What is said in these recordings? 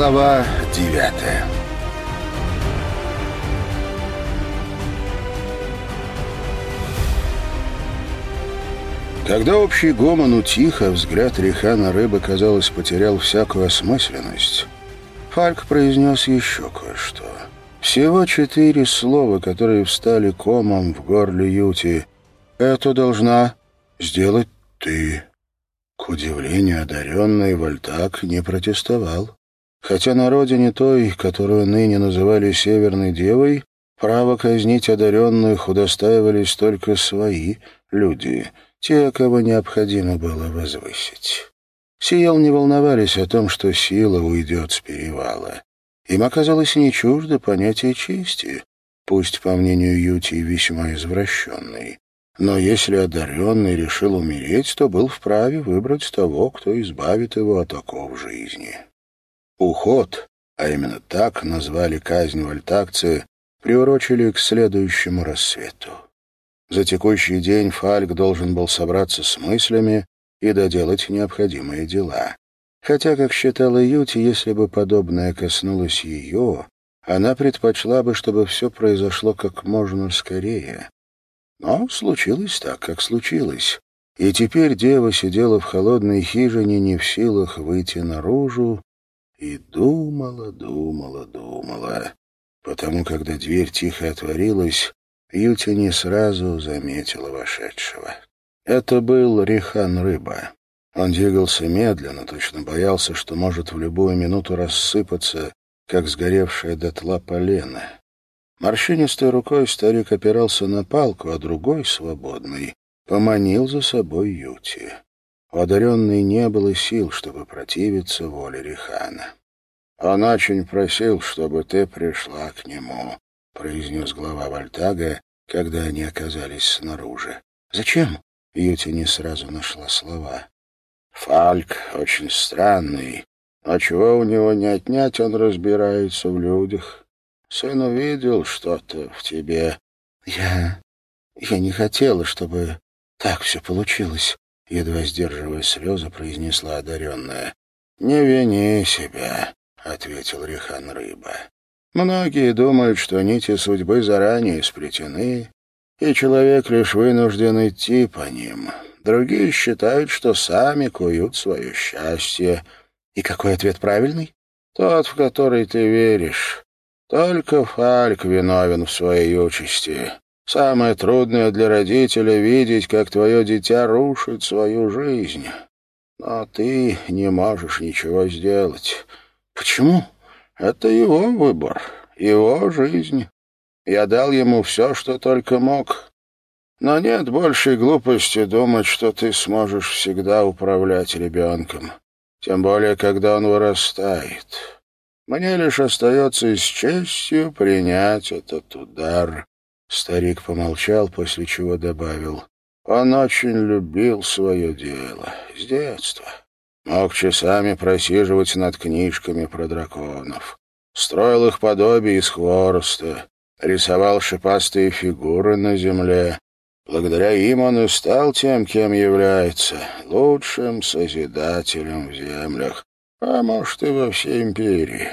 Глава девятая Когда общий гомон утих, а взгляд Рихана рыбы, казалось, потерял всякую осмысленность, Фальк произнес еще кое-что. Всего четыре слова, которые встали комом в горле Юти. «Это должна сделать ты». К удивлению одаренный Вольтак не протестовал. Хотя на родине той, которую ныне называли Северной Девой, право казнить одаренных удостаивались только свои люди, те, кого необходимо было возвысить. Сиял не волновались о том, что сила уйдет с перевала. Им оказалось не чуждо понятие чести, пусть, по мнению Юти, весьма извращенной. Но если одаренный решил умереть, то был вправе выбрать того, кто избавит его от оков жизни. Уход, а именно так назвали казнь вольтакции, приурочили к следующему рассвету. За текущий день Фальк должен был собраться с мыслями и доделать необходимые дела. Хотя, как считала Юти, если бы подобное коснулось ее, она предпочла бы, чтобы все произошло как можно скорее. Но случилось так, как случилось. И теперь дева сидела в холодной хижине, не в силах выйти наружу, и думала, думала, думала. Потому, когда дверь тихо отворилась, Юти не сразу заметила вошедшего. Это был Рихан Рыба. Он двигался медленно, точно боялся, что может в любую минуту рассыпаться, как сгоревшая дотла полена. Морщинистой рукой старик опирался на палку, а другой, свободный, поманил за собой Юти. У одаренной не было сил, чтобы противиться воле Рихана. «Он очень просил, чтобы ты пришла к нему», — произнес глава Вольтага, когда они оказались снаружи. «Зачем?» — Юти не сразу нашла слова. «Фальк очень странный, но чего у него не отнять, он разбирается в людях. Сын увидел что-то в тебе». «Я... я не хотела, чтобы так все получилось», едва сдерживая слезы, произнесла одаренная. «Не вини себя», — ответил Рихан Рыба. «Многие думают, что нити судьбы заранее сплетены, и человек лишь вынужден идти по ним. Другие считают, что сами куют свое счастье». «И какой ответ правильный?» «Тот, в который ты веришь. Только Фальк виновен в своей участи. Самое трудное для родителя — видеть, как твое дитя рушит свою жизнь. Но ты не можешь ничего сделать. Почему? Это его выбор, его жизнь. Я дал ему все, что только мог. Но нет большей глупости думать, что ты сможешь всегда управлять ребенком. Тем более, когда он вырастает. Мне лишь остается с честью принять этот удар. Старик помолчал, после чего добавил. Он очень любил свое дело с детства. Мог часами просиживать над книжками про драконов. Строил их подобие из хвороста, рисовал шипастые фигуры на земле. Благодаря им он и стал тем, кем является, лучшим созидателем в землях, а может и во всей империи.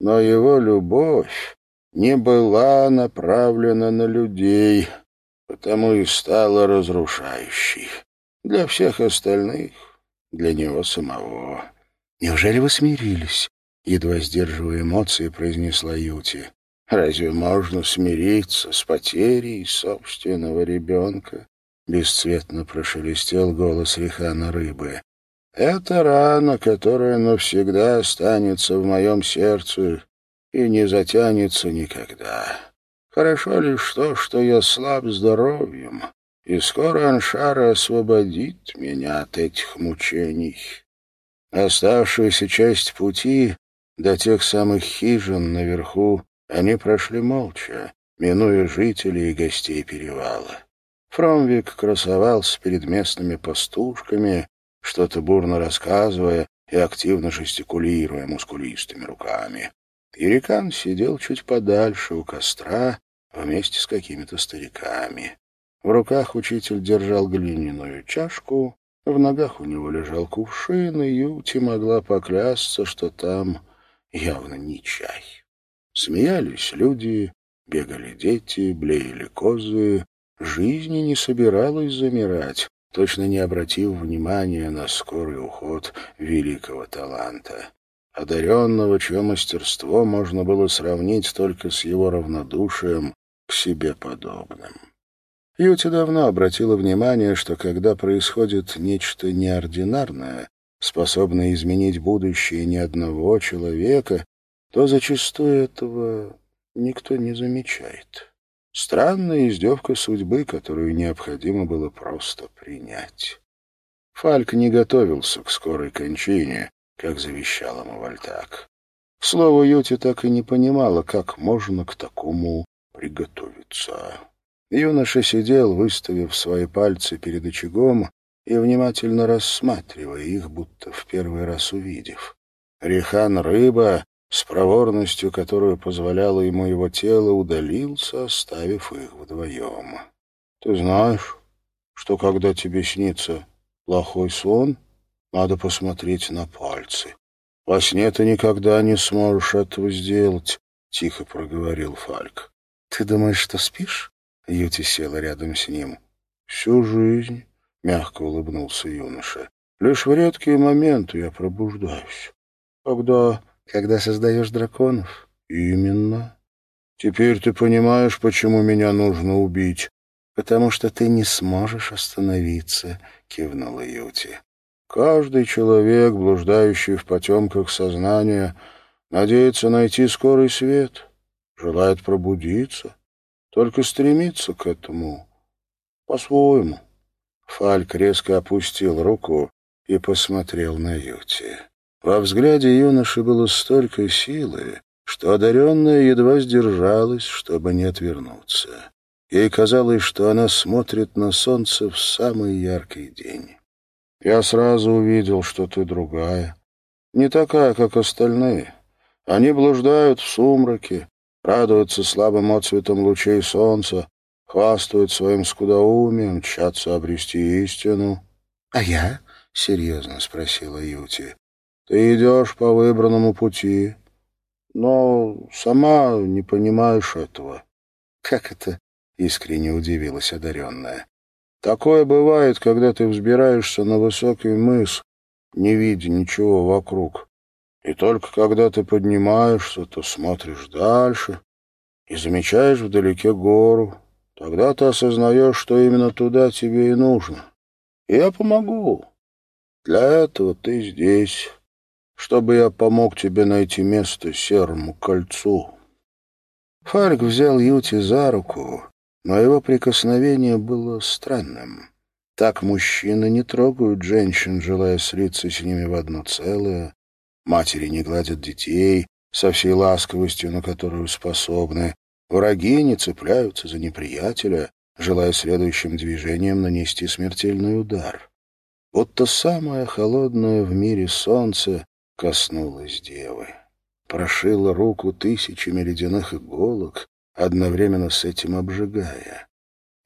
Но его любовь не была направлена на людей, потому и стала разрушающей. Для всех остальных, для него самого. «Неужели вы смирились?» — едва сдерживая эмоции, произнесла Юти. «Разве можно смириться с потерей собственного ребенка?» Бесцветно прошелестел голос Рихана Рыбы. «Это рана, которая навсегда останется в моем сердце и не затянется никогда. Хорошо лишь то, что я слаб здоровьем, и скоро Аншара освободит меня от этих мучений. Оставшуюся часть пути до тех самых хижин наверху они прошли молча, минуя жителей и гостей перевала. Фромвик красовался перед местными пастушками, что-то бурно рассказывая и активно жестикулируя мускулистыми руками. Ирикан сидел чуть подальше у костра вместе с какими-то стариками. В руках учитель держал глиняную чашку, в ногах у него лежал кувшин, и Юти могла поклясться, что там явно не чай. Смеялись люди, бегали дети, блеяли козы. Жизни не собиралась замирать, точно не обратив внимания на скорый уход великого таланта, одаренного, чье мастерство можно было сравнить только с его равнодушием к себе подобным. Юти давно обратила внимание, что когда происходит нечто неординарное, способное изменить будущее ни одного человека, то зачастую этого никто не замечает. Странная издевка судьбы, которую необходимо было просто принять. Фальк не готовился к скорой кончине, как завещал ему Вальтак. К слову, так и не понимала, как можно к такому приготовиться. Юноша сидел, выставив свои пальцы перед очагом и внимательно рассматривая их, будто в первый раз увидев. Рехан рыба с проворностью, которую позволяло ему его тело, удалился, оставив их вдвоем. «Ты знаешь, что когда тебе снится плохой сон, надо посмотреть на пальцы. Во сне ты никогда не сможешь этого сделать», — тихо проговорил Фальк. «Ты думаешь, что спишь?» — Юти села рядом с ним. «Всю жизнь», — мягко улыбнулся юноша. «Лишь в редкие моменты я пробуждаюсь. Когда когда создаешь драконов? Именно. Теперь ты понимаешь, почему меня нужно убить. Потому что ты не сможешь остановиться, кивнула Юти. Каждый человек, блуждающий в потемках сознания, надеется найти скорый свет, желает пробудиться, только стремится к этому по-своему. Фальк резко опустил руку и посмотрел на Юти. Во взгляде юноши было столько силы, что одаренная едва сдержалась, чтобы не отвернуться. Ей казалось, что она смотрит на солнце в самый яркий день. Я сразу увидел, что ты другая. Не такая, как остальные. Они блуждают в сумраке, радуются слабым отцветом лучей солнца, хвастают своим скудоумием, чатся обрести истину. — А я? — серьезно спросила Юти. Ты идешь по выбранному пути, но сама не понимаешь этого. Как это? Искренне удивилась одаренная. Такое бывает, когда ты взбираешься на высокий мыс, не видя ничего вокруг. И только когда ты поднимаешься, то смотришь дальше и замечаешь вдалеке гору. Тогда ты осознаешь, что именно туда тебе и нужно. И я помогу. Для этого ты здесь чтобы я помог тебе найти место серому кольцу». Фальк взял Юти за руку, но его прикосновение было странным. Так мужчины не трогают женщин, желая слиться с ними в одно целое. Матери не гладят детей со всей ласковостью, на которую способны. Враги не цепляются за неприятеля, желая следующим движением нанести смертельный удар. Вот то самое холодное в мире солнце коснулась девы. Прошила руку тысячами ледяных иголок, одновременно с этим обжигая.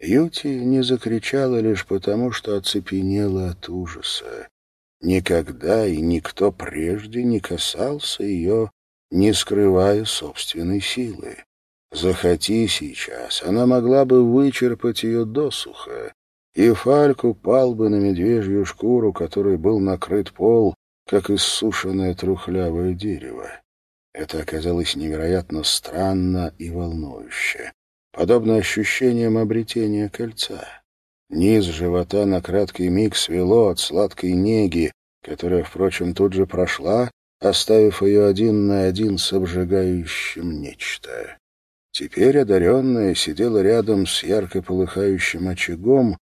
Юти не закричала лишь потому, что оцепенела от ужаса. Никогда и никто прежде не касался ее, не скрывая собственной силы. Захоти сейчас, она могла бы вычерпать ее досуха, и Фальк упал бы на медвежью шкуру, которой был накрыт пол, как иссушенное трухлявое дерево. Это оказалось невероятно странно и волнующе, подобно ощущениям обретения кольца. Низ живота на краткий миг свело от сладкой неги, которая, впрочем, тут же прошла, оставив ее один на один с обжигающим нечто. Теперь одаренная сидела рядом с ярко полыхающим очагом,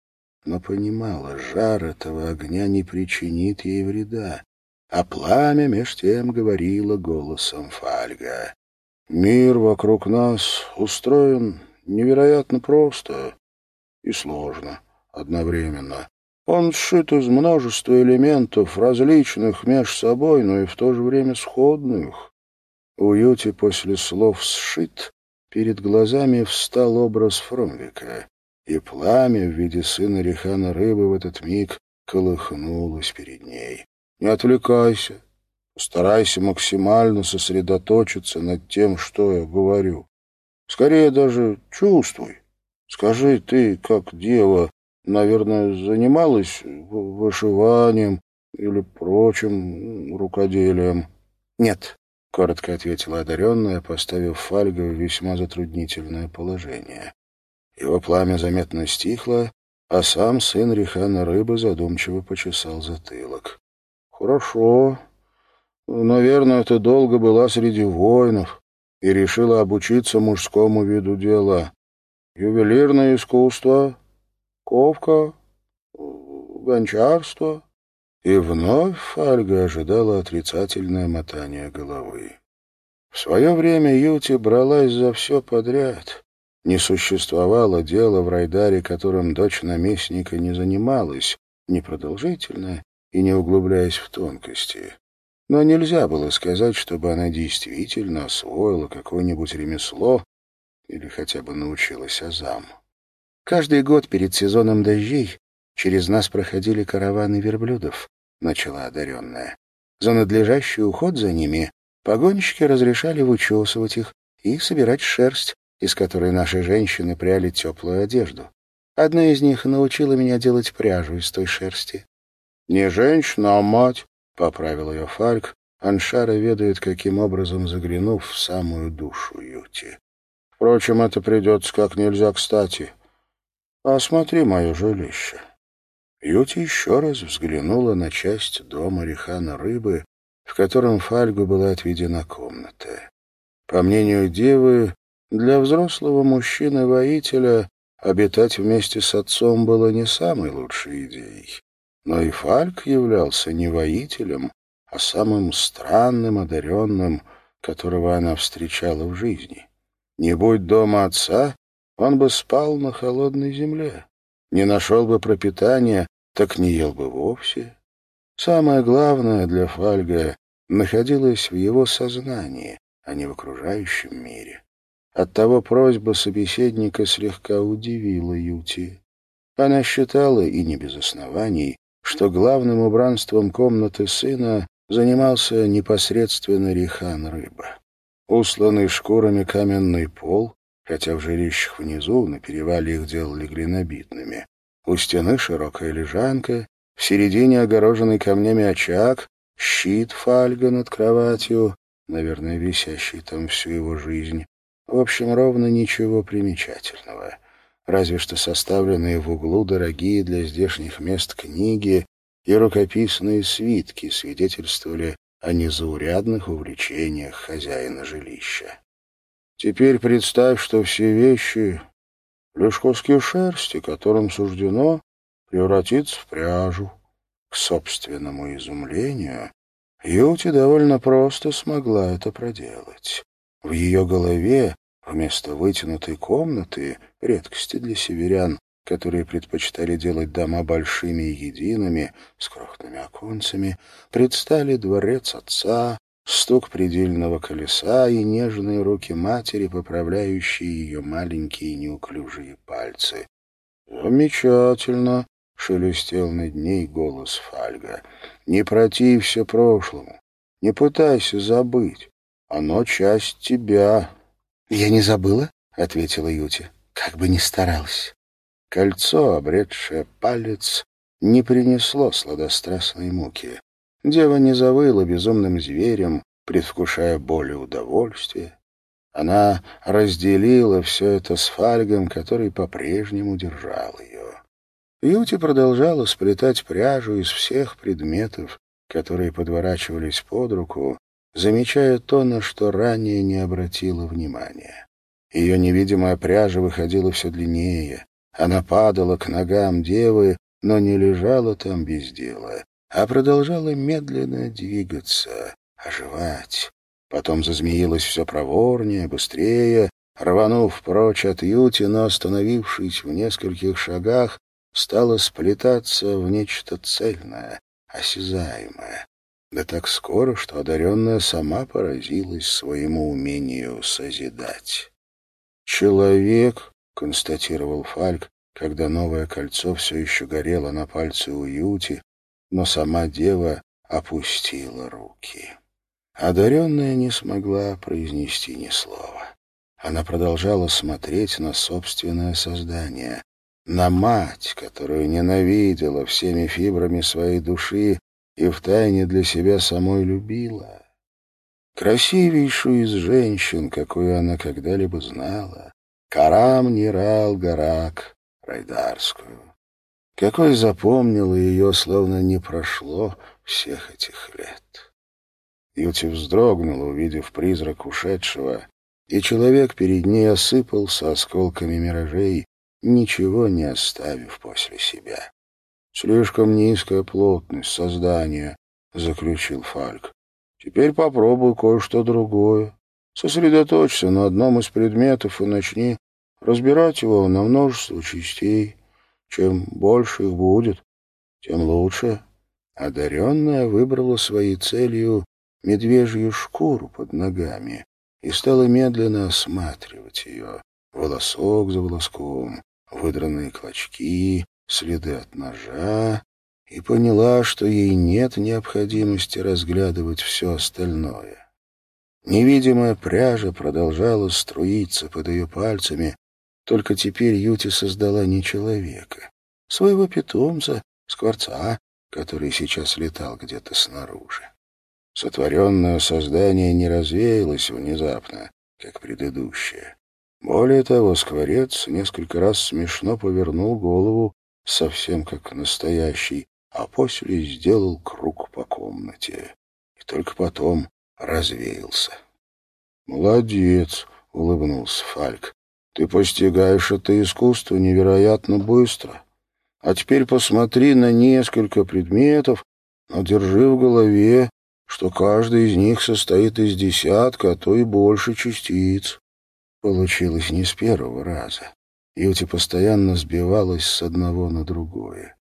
но понимала, жар этого огня не причинит ей вреда, а пламя меж тем говорило голосом Фальга. «Мир вокруг нас устроен невероятно просто и сложно одновременно. Он сшит из множества элементов, различных меж собой, но и в то же время сходных. У Юти после слов «сшит» перед глазами встал образ Фромвика, и пламя в виде сына Рихана Рыбы в этот миг колыхнулось перед ней. Не отвлекайся. Старайся максимально сосредоточиться над тем, что я говорю. Скорее даже чувствуй. Скажи, ты, как дева, наверное, занималась вышиванием или прочим рукоделием? — Нет, — коротко ответила одаренная, поставив Фальга в весьма затруднительное положение. Его пламя заметно стихло, а сам сын Рихана Рыбы задумчиво почесал затылок. — Хорошо. Наверное, ты долго была среди воинов и решила обучиться мужскому виду дела. Ювелирное искусство, ковка, гончарство. И вновь Фальга ожидала отрицательное мотание головы. В свое время Юти бралась за все подряд. Не существовало дела в Райдаре, которым дочь наместника не занималась, непродолжительно и не углубляясь в тонкости. Но нельзя было сказать, чтобы она действительно освоила какое-нибудь ремесло или хотя бы научилась азам. Каждый год перед сезоном дождей через нас проходили караваны верблюдов, — начала одаренная. За надлежащий уход за ними погонщики разрешали вычесывать их и собирать шерсть, из которой наши женщины пряли теплую одежду. Одна из них научила меня делать пряжу из той шерсти. — Не женщина, а мать, — поправил ее Фальк. Аншара ведает, каким образом заглянув в самую душу Юти. Впрочем, это придется как нельзя кстати. Осмотри мое жилище. Юти еще раз взглянула на часть дома Рихана Рыбы, в котором Фальгу была отведена комната. По мнению девы, для взрослого мужчины-воителя обитать вместе с отцом было не самой лучшей идеей. Но и Фальк являлся не воителем, а самым странным одаренным, которого она встречала в жизни. Не будь дома отца, он бы спал на холодной земле, не нашел бы пропитания, так не ел бы вовсе. Самое главное для Фальга находилось в его сознании, а не в окружающем мире. Оттого просьба собеседника слегка удивила Юти. Она считала, и не без оснований, что главным убранством комнаты сына занимался непосредственно Рихан Рыба. Усланный шкурами каменный пол, хотя в жилищах внизу на перевале их делали глинобитными, у стены широкая лежанка, в середине огороженный камнями очаг, щит фальга над кроватью, наверное, висящий там всю его жизнь. В общем, ровно ничего примечательного. Разве что составленные в углу дорогие для здешних мест книги и рукописные свитки свидетельствовали о незаурядных увлечениях хозяина жилища. Теперь представь, что все вещи лишь куски шерсти, которым суждено превратиться в пряжу. К собственному изумлению, Юти довольно просто смогла это проделать. В ее голове вместо вытянутой комнаты, редкости для северян, которые предпочитали делать дома большими и едиными, с крохотными оконцами, предстали дворец отца, стук предельного колеса и нежные руки матери, поправляющие ее маленькие неуклюжие пальцы. «Замечательно!» — шелестел над ней голос Фальга. «Не протився прошлому, не пытайся забыть. Оно часть тебя». «Я не забыла», — ответила Юти, — «как бы ни старалась». Кольцо, обретшее палец, не принесло сладострастной муки. Дева не завыла безумным зверем, предвкушая боль и удовольствие. Она разделила все это с Фальгом, который по-прежнему держал ее. Юти продолжала сплетать пряжу из всех предметов, которые подворачивались под руку, замечая то, на что ранее не обратила внимания. Ее невидимая пряжа выходила все длиннее. Она падала к ногам девы, но не лежала там без дела, а продолжала медленно двигаться, оживать. Потом зазмеилась все проворнее, быстрее, рванув прочь от Юти, но остановившись в нескольких шагах, стала сплетаться в нечто цельное, осязаемое. Да так скоро, что одаренная сама поразилась своему умению созидать. «Человек», — констатировал Фальк, когда новое кольцо все еще горело на пальце у Юти, но сама дева опустила руки. Одаренная не смогла произнести ни слова. Она продолжала смотреть на собственное создание, на мать, которую ненавидела всеми фибрами своей души и втайне для себя самой любила. Красивейшую из женщин, какую она когда-либо знала, Карам Нирал Гарак Райдарскую. Какой запомнила ее, словно не прошло всех этих лет. Юти вздрогнула, увидев призрак ушедшего, и человек перед ней осыпался осколками миражей, ничего не оставив после себя. «Слишком низкая плотность создания», — заключил Фальк. «Теперь попробуй кое-что другое. Сосредоточься на одном из предметов и начни разбирать его на множество частей. Чем больше их будет, тем лучше». Одаренная выбрала своей целью медвежью шкуру под ногами и стала медленно осматривать ее, волосок за волоском, выдранные клочки, следы от ножа, и поняла, что ей нет необходимости разглядывать все остальное. Невидимая пряжа продолжала струиться под ее пальцами, только теперь Юти создала не человека, своего питомца, скворца, который сейчас летал где-то снаружи. Сотворенное создание не развеялось внезапно, как предыдущее. Более того, скворец несколько раз смешно повернул голову, совсем как настоящий, а после сделал круг по комнате. И только потом развеялся. «Молодец!» — улыбнулся Фальк. «Ты постигаешь это искусство невероятно быстро. А теперь посмотри на несколько предметов, но держи в голове, что каждый из них состоит из десятка, а то и больше частиц. Получилось не с первого раза. Юти постоянно сбивалась с одного на другое.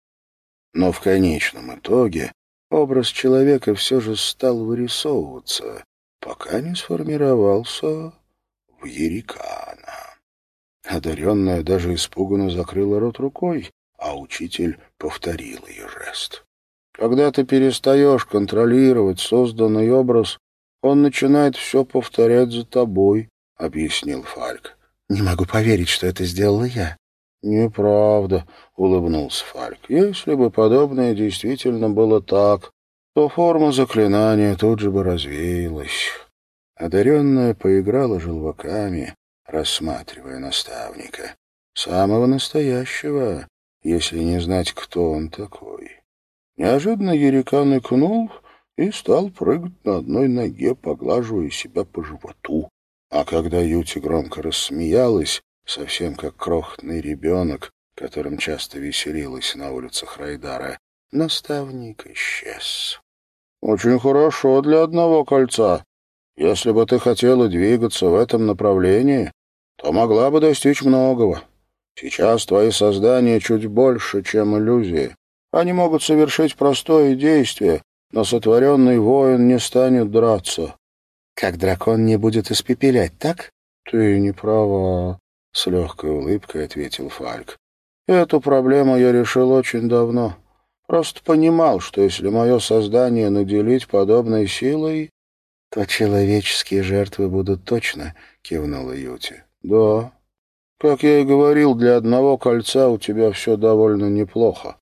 Но в конечном итоге образ человека все же стал вырисовываться, пока не сформировался в Ерикана. Одаренная даже испуганно закрыла рот рукой, а учитель повторил ее жест. Когда ты перестаешь контролировать созданный образ, он начинает все повторять за тобой, — объяснил Фальк. «Не могу поверить, что это сделала я». «Неправда», — улыбнулся Фальк. «Если бы подобное действительно было так, то форма заклинания тут же бы развеялась». Одаренная поиграла желваками, рассматривая наставника. Самого настоящего, если не знать, кто он такой. Неожиданно Ерикан икнул и стал прыгать на одной ноге, поглаживая себя по животу. А когда Юти громко рассмеялась, совсем как крохотный ребенок, которым часто веселилась на улицах Райдара, наставник исчез. «Очень хорошо для одного кольца. Если бы ты хотела двигаться в этом направлении, то могла бы достичь многого. Сейчас твои создания чуть больше, чем иллюзии. Они могут совершить простое действие, но сотворенный воин не станет драться. Как дракон не будет испепелять, так? Ты не права, с легкой улыбкой ответил Фальк. Эту проблему я решил очень давно. Просто понимал, что если мое создание наделить подобной силой, то человеческие жертвы будут точно, кивнула Юти. Да. Как я и говорил, для одного кольца у тебя все довольно неплохо.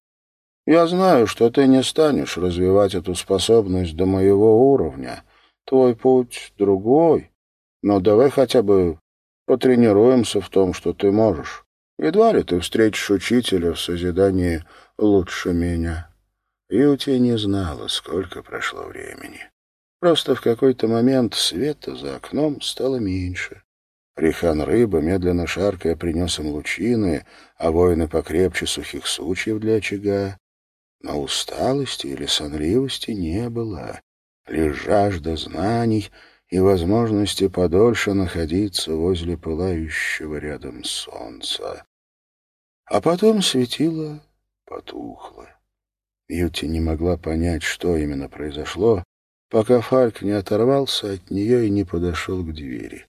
Я знаю, что ты не станешь развивать эту способность до моего уровня, Твой путь другой, но давай хотя бы потренируемся в том, что ты можешь. Едва ли ты встретишь учителя в созидании лучше меня. Юти не знала, сколько прошло времени. Просто в какой-то момент света за окном стало меньше. Рихан рыба, медленно шаркая, принес им лучины, а воины покрепче сухих сучьев для очага. Но усталости или сонливости не было лишь жажда знаний и возможности подольше находиться возле пылающего рядом солнца. А потом светило потухло. Юти не могла понять, что именно произошло, пока Фальк не оторвался от нее и не подошел к двери.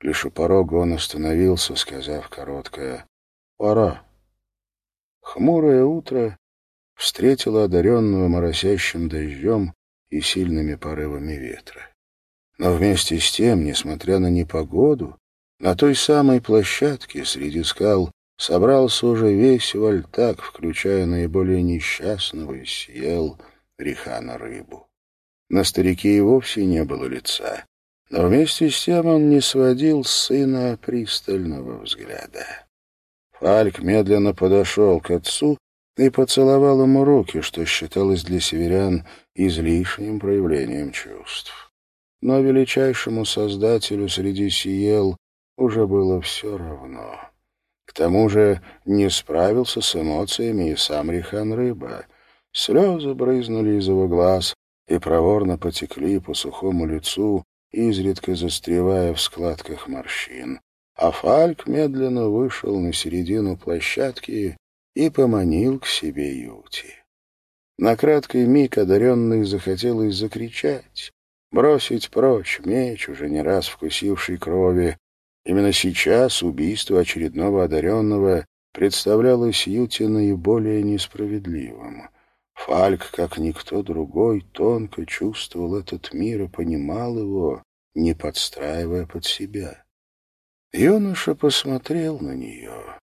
Лишь у порога он остановился, сказав короткое «Пора». Хмурое утро встретило одаренную моросящим дождем и сильными порывами ветра. Но вместе с тем, несмотря на непогоду, на той самой площадке среди скал собрался уже весь вальтак, включая наиболее несчастного, и съел Рихана рыбу. На старике и вовсе не было лица, но вместе с тем он не сводил сына пристального взгляда. Фальк медленно подошел к отцу и поцеловал ему руки, что считалось для северян излишним проявлением чувств. Но величайшему создателю среди сиел уже было все равно. К тому же не справился с эмоциями и сам Рихан Рыба. Слезы брызнули из его глаз и проворно потекли по сухому лицу, изредка застревая в складках морщин. А Фальк медленно вышел на середину площадки и поманил к себе Юти. На краткий миг одаренный захотелось закричать, бросить прочь меч, уже не раз вкусивший крови. Именно сейчас убийство очередного одаренного представлялось Юте наиболее несправедливым. Фальк, как никто другой, тонко чувствовал этот мир и понимал его, не подстраивая под себя. Юноша посмотрел на нее,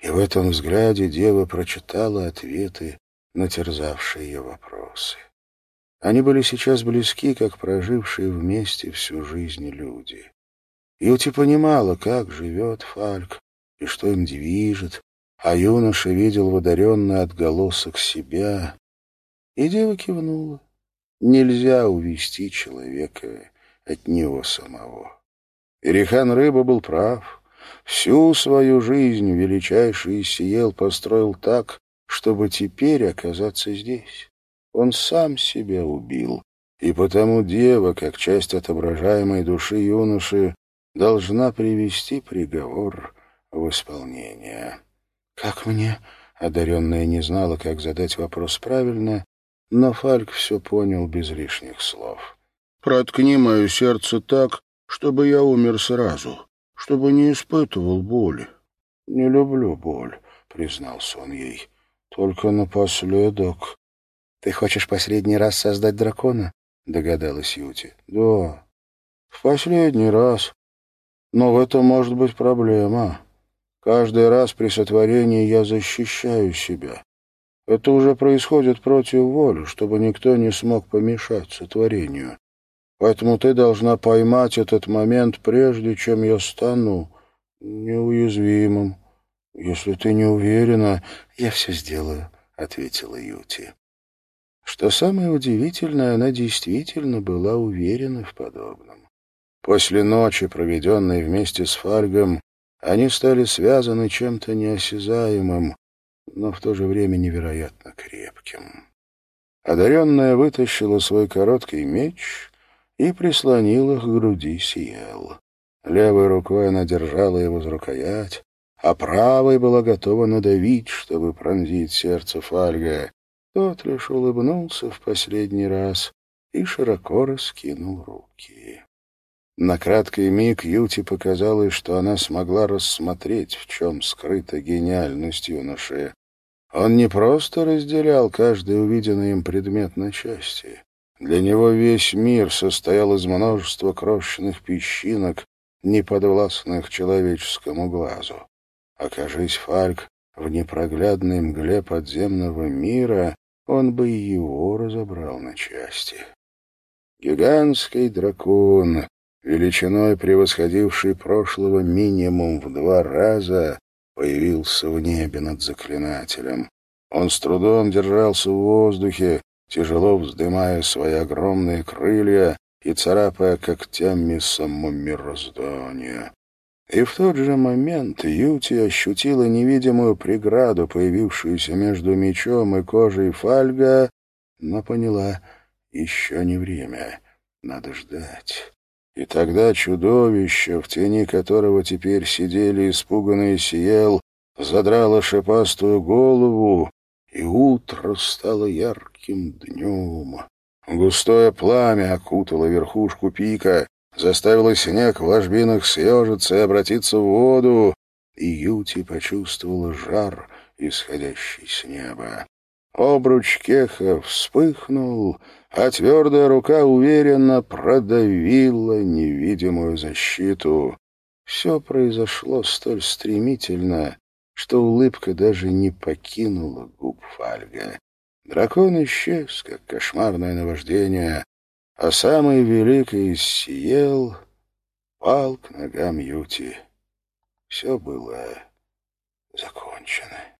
и в этом взгляде дева прочитала ответы на терзавшие ее вопросы. Они были сейчас близки, как прожившие вместе всю жизнь люди. Юти понимала, как живет Фальк и что им движет, а юноша видел в отголосок себя, и дева кивнула. Нельзя увести человека от него самого. Ирихан Рыба был прав. Всю свою жизнь величайший Исиел построил так, чтобы теперь оказаться здесь. Он сам себя убил, и потому дева, как часть отображаемой души юноши, должна привести приговор в исполнение. «Как мне?» — одаренная не знала, как задать вопрос правильно, но Фальк все понял без лишних слов. «Проткни мое сердце так, чтобы я умер сразу, чтобы не испытывал боли. Не люблю боль, признался он ей. Только напоследок. Ты хочешь последний раз создать дракона? догадалась Юти. Да. В последний раз. Но в этом может быть проблема. Каждый раз при сотворении я защищаю себя. Это уже происходит против воли, чтобы никто не смог помешать сотворению. Поэтому ты должна поймать этот момент, прежде чем я стану неуязвимым. Если ты не уверена, я все сделаю, — ответила Юти. Что самое удивительное, она действительно была уверена в подобном. После ночи, проведенной вместе с Фальгом, они стали связаны чем-то неосязаемым, но в то же время невероятно крепким. Одаренная вытащила свой короткий меч и прислонил их к груди Сиел. Левой рукой она держала его за рукоять, а правой была готова надавить, чтобы пронзить сердце Фальга. Тот лишь улыбнулся в последний раз и широко раскинул руки. На краткий миг Юти показалось, что она смогла рассмотреть, в чем скрыта гениальность юноши. Он не просто разделял каждый увиденный им предмет на части. Для него весь мир состоял из множества крошечных песчинок, неподвластных человеческому глазу. Окажись Фальк в непроглядной мгле подземного мира, он бы его разобрал на части. Гигантский дракон, величиной превосходивший прошлого минимум в два раза, появился в небе над заклинателем. Он с трудом держался в воздухе, тяжело вздымая свои огромные крылья и царапая когтями само мироздание. И в тот же момент Юти ощутила невидимую преграду, появившуюся между мечом и кожей фальга, но поняла — еще не время, надо ждать. И тогда чудовище, в тени которого теперь сидели испуганные Сиел, задрало шипастую голову, и утро стало ярким днем. Густое пламя окутало верхушку пика, заставило снег в ложбинах съежиться и обратиться в воду, и Юти почувствовала жар, исходящий с неба. Обруч кеха вспыхнул, а твердая рука уверенно продавила невидимую защиту. Все произошло столь стремительно, что улыбка даже не покинула губ Фальга. Дракон исчез, как кошмарное наваждение, а самый великий съел, пал к ногам Юти. Все было закончено.